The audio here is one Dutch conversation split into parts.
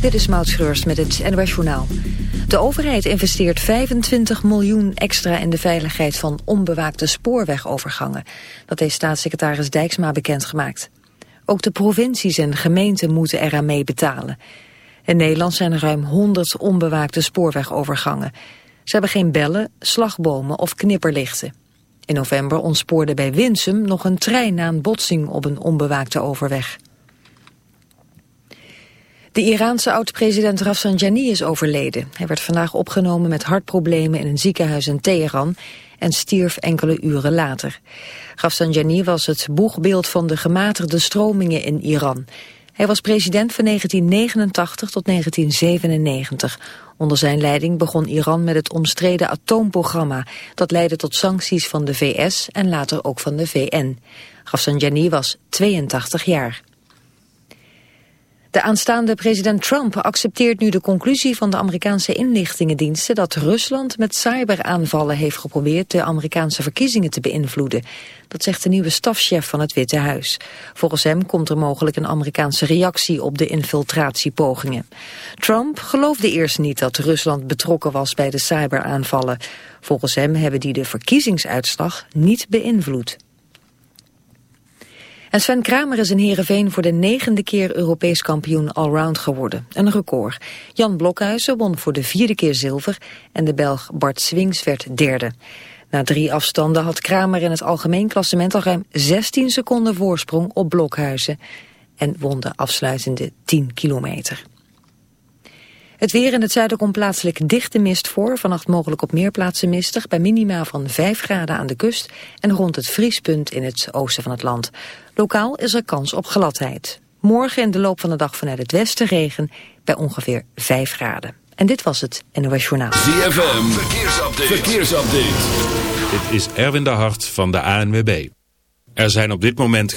Dit is Maud Schreurs met het NOS. De overheid investeert 25 miljoen extra in de veiligheid van onbewaakte spoorwegovergangen. Dat heeft staatssecretaris Dijksma bekendgemaakt. Ook de provincies en gemeenten moeten eraan mee betalen. In Nederland zijn er ruim 100 onbewaakte spoorwegovergangen. Ze hebben geen bellen, slagbomen of knipperlichten. In november ontspoorde bij Winsum nog een trein na een botsing op een onbewaakte overweg. De Iraanse oud-president Rafsanjani is overleden. Hij werd vandaag opgenomen met hartproblemen in een ziekenhuis in Teheran en stierf enkele uren later. Rafsanjani was het boegbeeld van de gematigde stromingen in Iran. Hij was president van 1989 tot 1997. Onder zijn leiding begon Iran met het omstreden atoomprogramma. Dat leidde tot sancties van de VS en later ook van de VN. Rafsanjani was 82 jaar. De aanstaande president Trump accepteert nu de conclusie van de Amerikaanse inlichtingendiensten dat Rusland met cyberaanvallen heeft geprobeerd de Amerikaanse verkiezingen te beïnvloeden. Dat zegt de nieuwe stafchef van het Witte Huis. Volgens hem komt er mogelijk een Amerikaanse reactie op de infiltratiepogingen. Trump geloofde eerst niet dat Rusland betrokken was bij de cyberaanvallen. Volgens hem hebben die de verkiezingsuitslag niet beïnvloed. En Sven Kramer is in Heerenveen voor de negende keer Europees kampioen allround geworden. Een record. Jan Blokhuizen won voor de vierde keer zilver en de Belg Bart Swings werd derde. Na drie afstanden had Kramer in het algemeen klassement al ruim 16 seconden voorsprong op Blokhuizen en won de afsluitende 10 kilometer. Het weer in het zuiden komt plaatselijk dichte mist voor. Vannacht mogelijk op meer plaatsen mistig. Bij minima van 5 graden aan de kust. En rond het vriespunt in het oosten van het land. Lokaal is er kans op gladheid. Morgen in de loop van de dag vanuit het westen regen. Bij ongeveer 5 graden. En dit was het NOS Journaal. ZFM. Verkeersupdate. Verkeersupdate. Dit is Erwin de Hart van de ANWB. Er zijn op dit moment...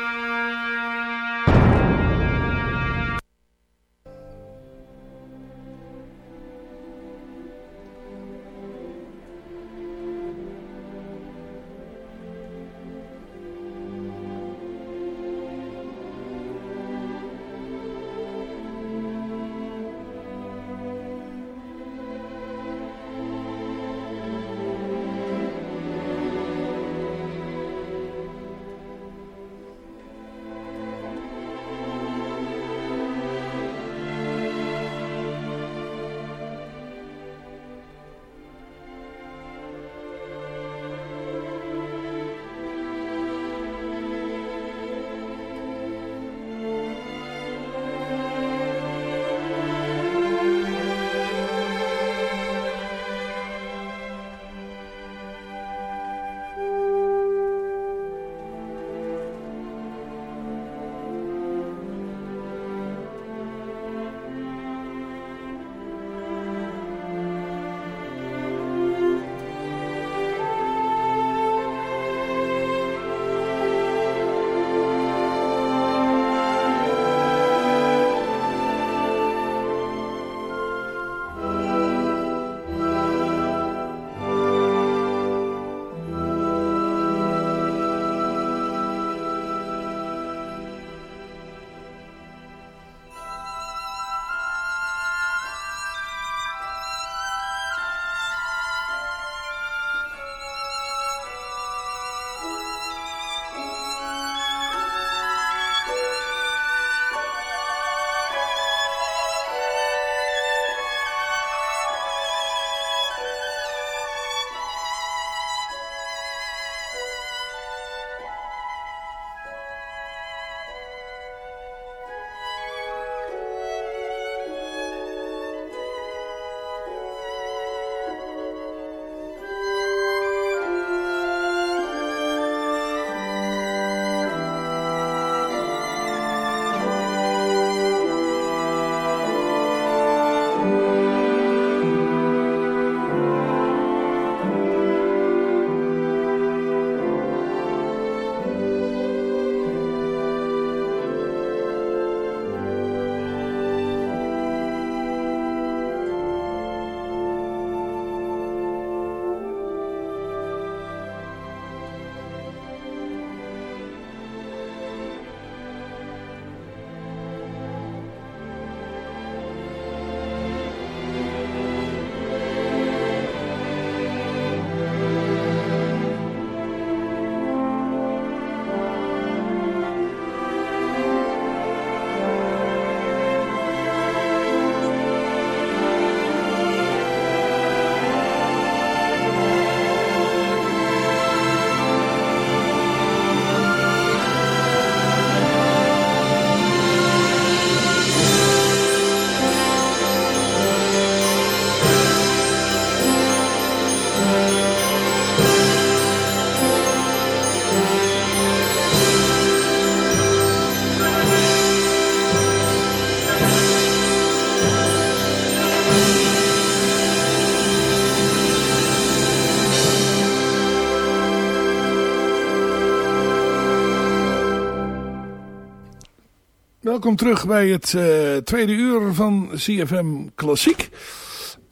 Welkom terug bij het uh, tweede uur van CFM Klassiek.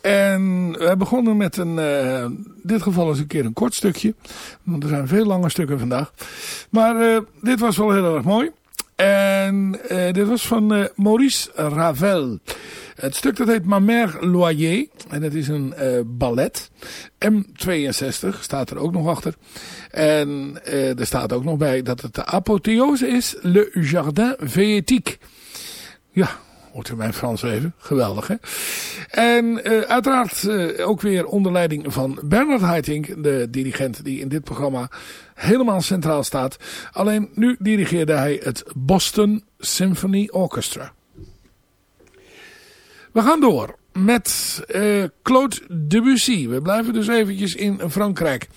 En we begonnen met een, in dit geval eens een keer een kort stukje. Want er zijn veel lange stukken vandaag. Maar uh, dit was wel heel erg mooi. En dit was van Maurice Ravel. Het stuk dat heet Ma Mère Loyer. En het is een ballet. M62 staat er ook nog achter. En er staat ook nog bij dat het de apotheose is. Le Jardin Véétique. Ja, Hoort u mijn Frans even? Geweldig, hè? En uiteraard ook weer onder leiding van Bernard Haitink, de dirigent die in dit programma helemaal centraal staat. Alleen nu dirigeerde hij het Boston Symphony Orchestra. We gaan door met uh, Claude Debussy. We blijven dus eventjes in Frankrijk.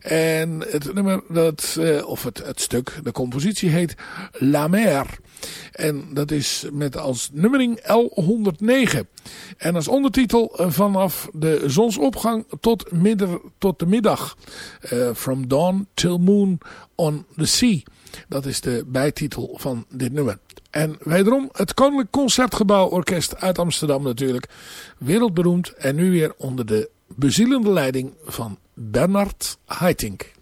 En het nummer, dat, of het, het stuk, de compositie heet La Mer. En dat is met als nummering L109. En als ondertitel eh, vanaf de zonsopgang tot, midden, tot de middag. Uh, from dawn till moon on the sea. Dat is de bijtitel van dit nummer. En wederom het Koninklijk Concertgebouw Orkest uit Amsterdam natuurlijk. Wereldberoemd en nu weer onder de bezielende leiding van Bernard Haitink.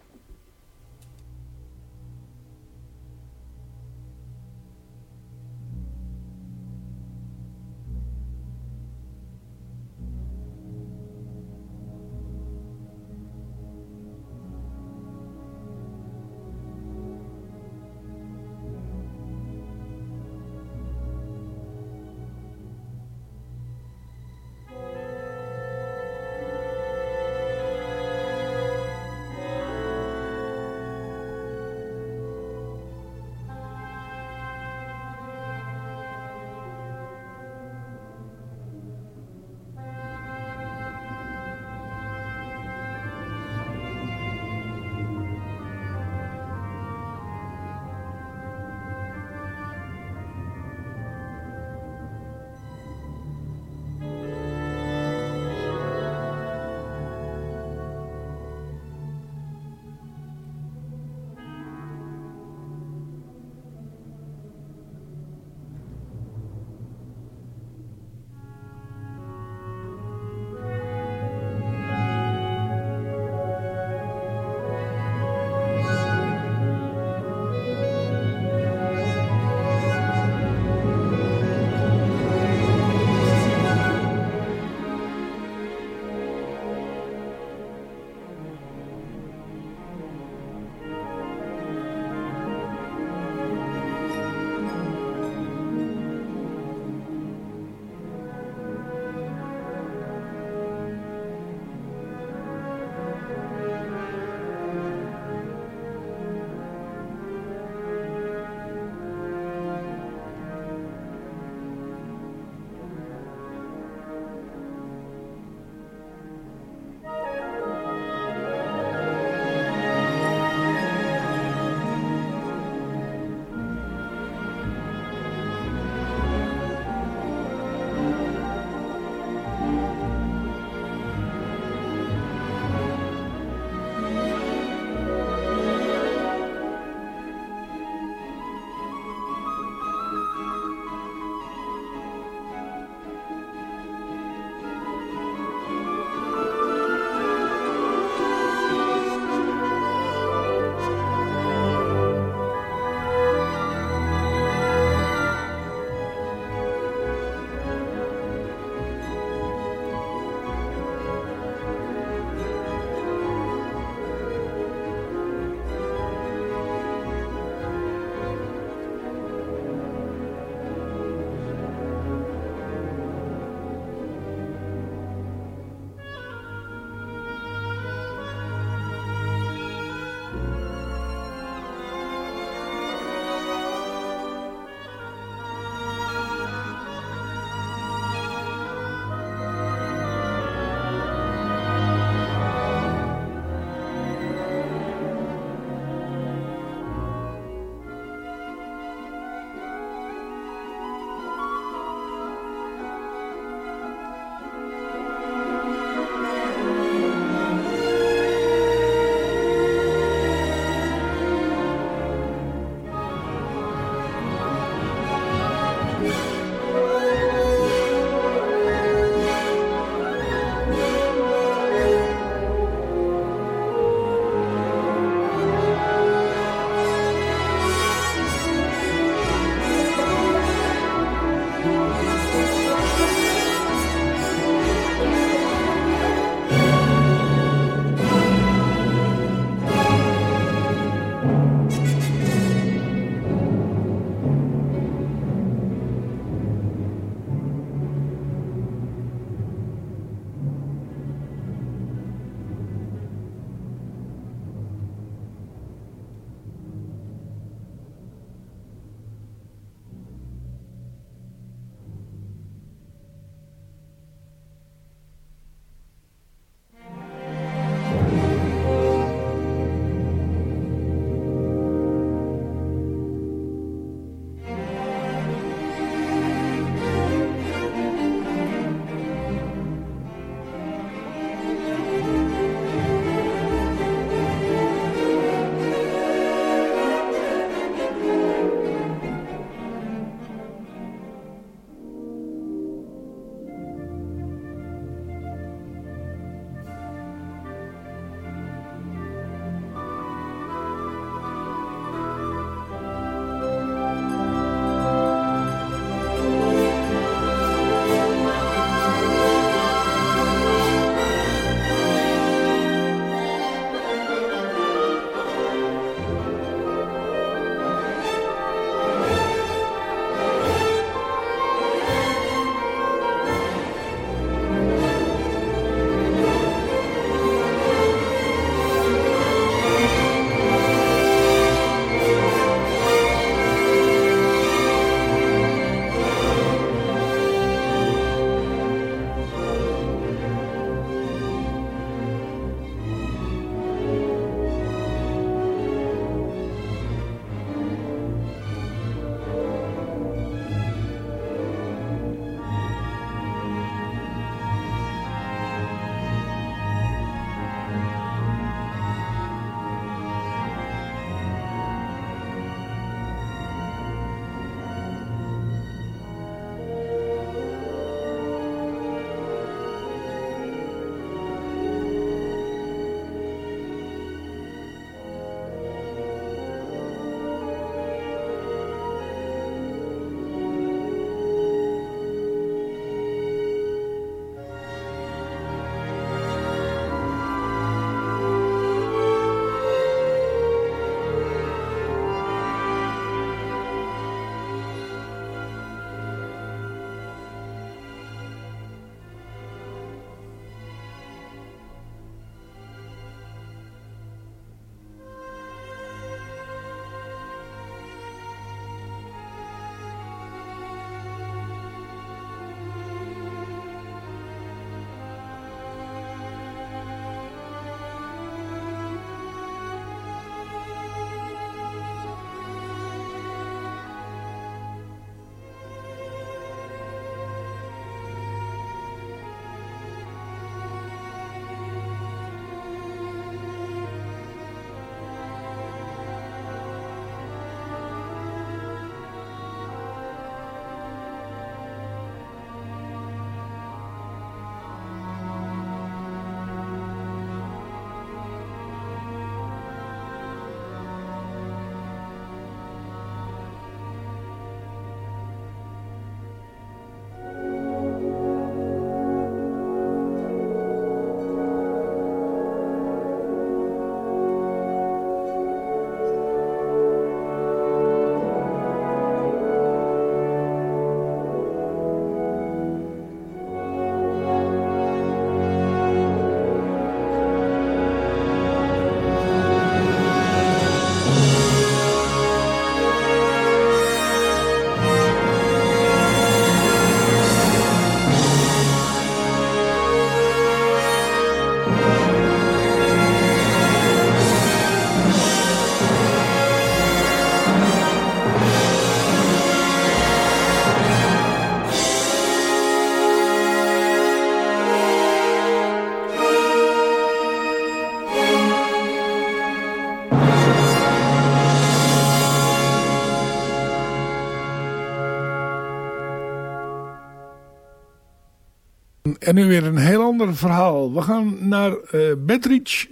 En nu weer een heel ander verhaal. We gaan naar uh, Bedrich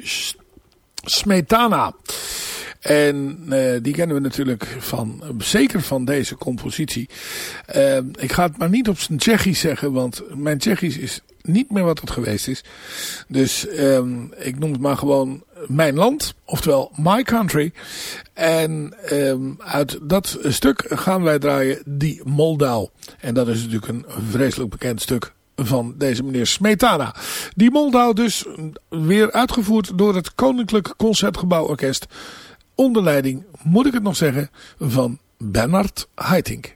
Smetana. En uh, die kennen we natuurlijk van, zeker van deze compositie. Uh, ik ga het maar niet op zijn Tsjechisch zeggen, want mijn Tsjechisch is niet meer wat het geweest is. Dus um, ik noem het maar gewoon Mijn Land, oftewel My Country. En um, uit dat stuk gaan wij draaien Die Moldau. En dat is natuurlijk een vreselijk bekend stuk van deze meneer Smetana. Die Moldau dus weer uitgevoerd door het Koninklijk Concertgebouworkest. Onder leiding, moet ik het nog zeggen, van Bernard Haitink.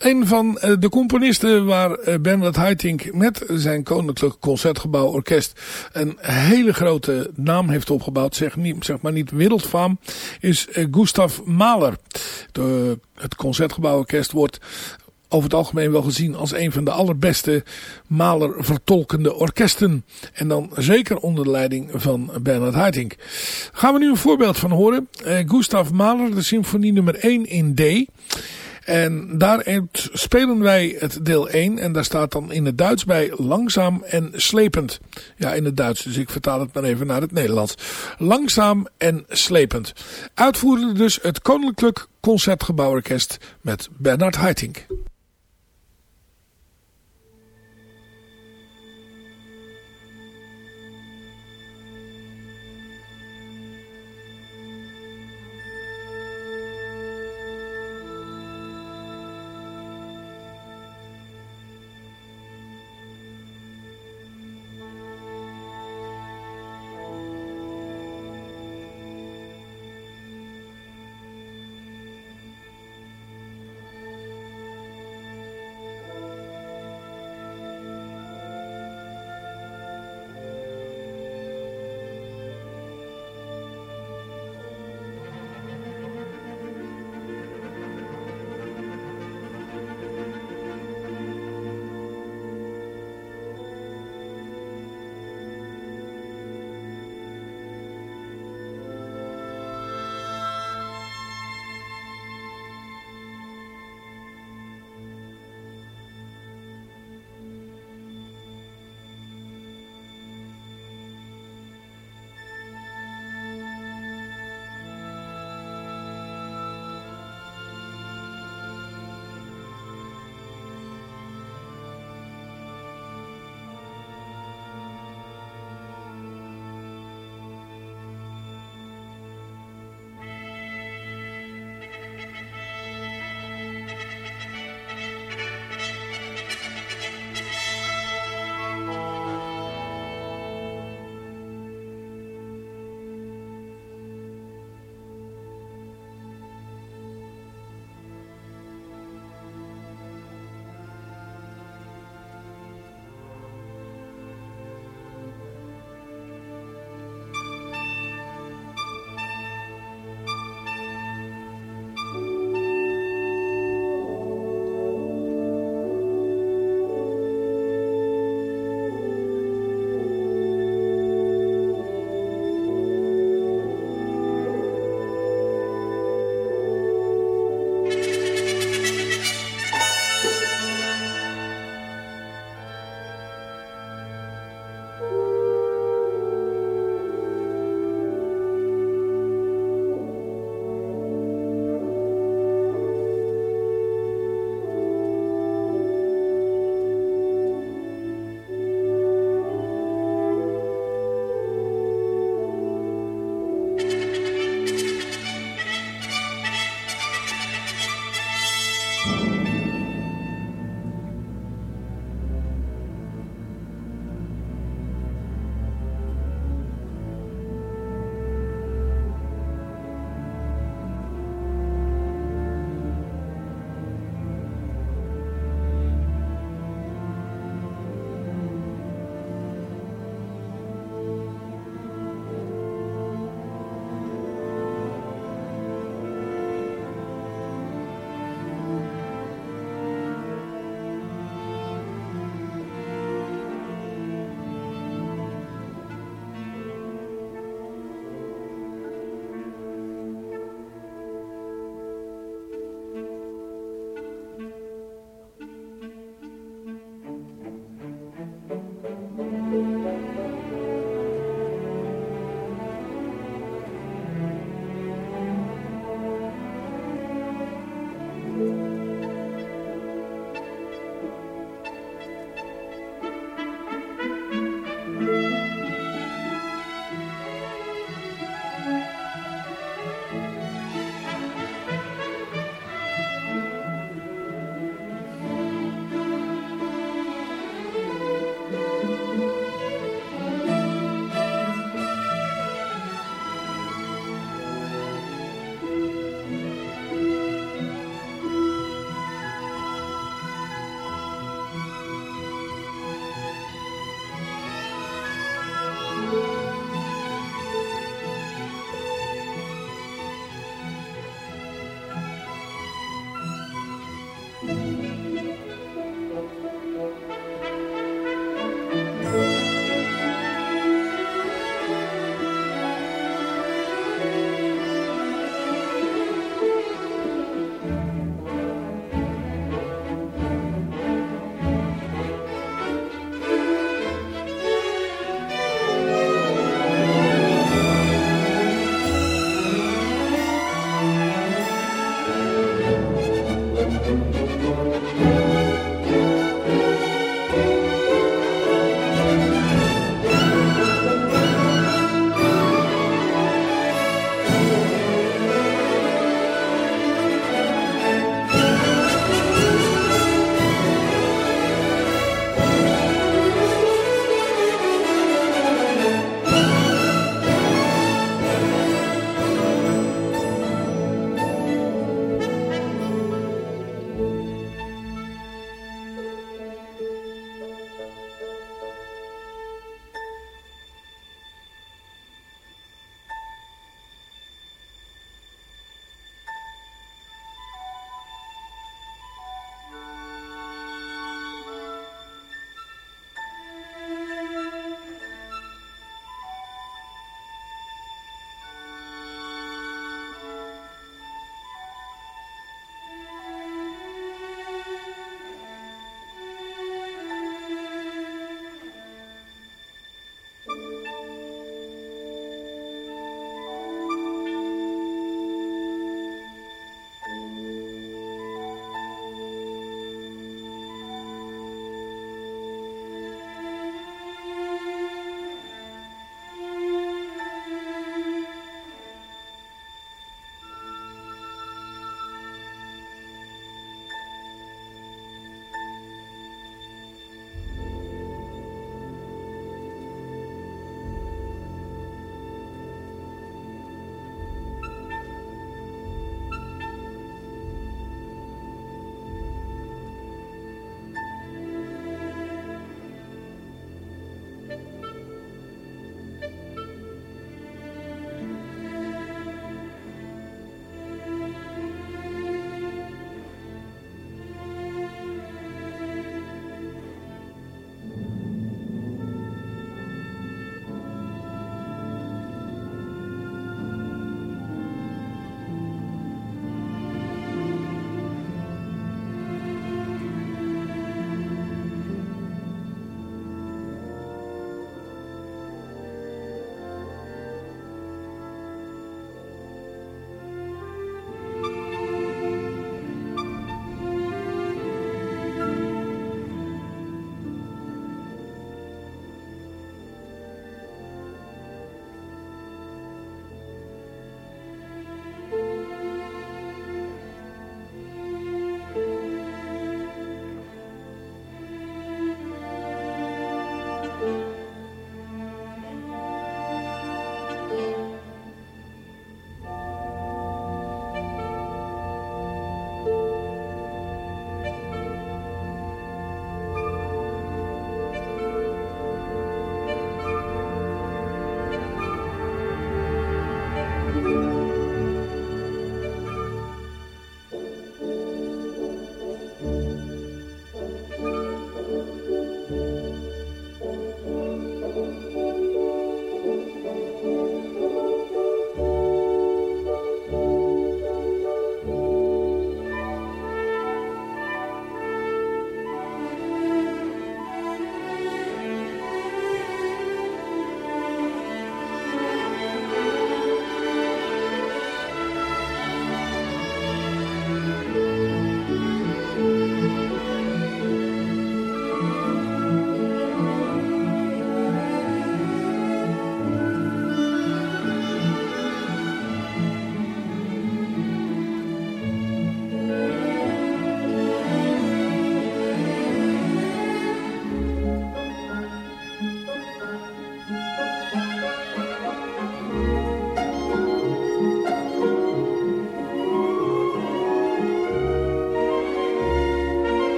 Een van eh, de componisten waar eh, Bernard Haitink met zijn Koninklijk Concertgebouworkest een hele grote naam heeft opgebouwd, zeg, niet, zeg maar niet wereldfaam, is eh, Gustav Mahler. Het Concertgebouworkest wordt over het algemeen wel gezien als een van de allerbeste Mahler vertolkende orkesten. En dan zeker onder de leiding van Bernard Haitink. Gaan we nu een voorbeeld van horen. Gustav Mahler, de symfonie nummer 1 in D. En daar spelen wij het deel 1 en daar staat dan in het Duits bij langzaam en slepend. Ja, in het Duits, dus ik vertaal het maar even naar het Nederlands. Langzaam en slepend. Uitvoerde dus het Koninklijk Concertgebouworkest met Bernard Haitink.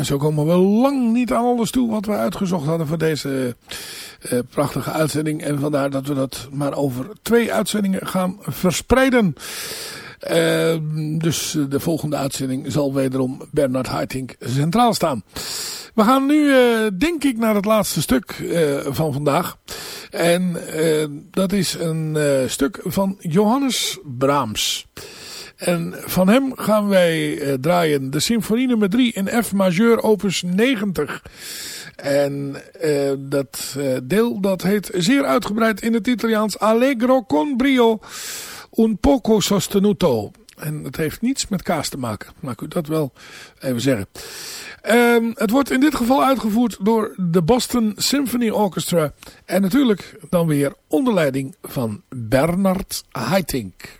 En zo komen we lang niet aan alles toe wat we uitgezocht hadden voor deze uh, prachtige uitzending. En vandaar dat we dat maar over twee uitzendingen gaan verspreiden. Uh, dus de volgende uitzending zal wederom Bernard Haitink centraal staan. We gaan nu, denk ik, naar het laatste stuk van vandaag. En dat is een stuk van Johannes Brahms. En van hem gaan wij draaien de symfonie nummer 3 in F majeur opus 90. En uh, dat uh, deel dat heet zeer uitgebreid in het Italiaans Allegro con brio un poco sostenuto. En het heeft niets met kaas te maken. Maar ik u dat wel even zeggen. Um, het wordt in dit geval uitgevoerd door de Boston Symphony Orchestra. En natuurlijk dan weer onder leiding van Bernard Haitink.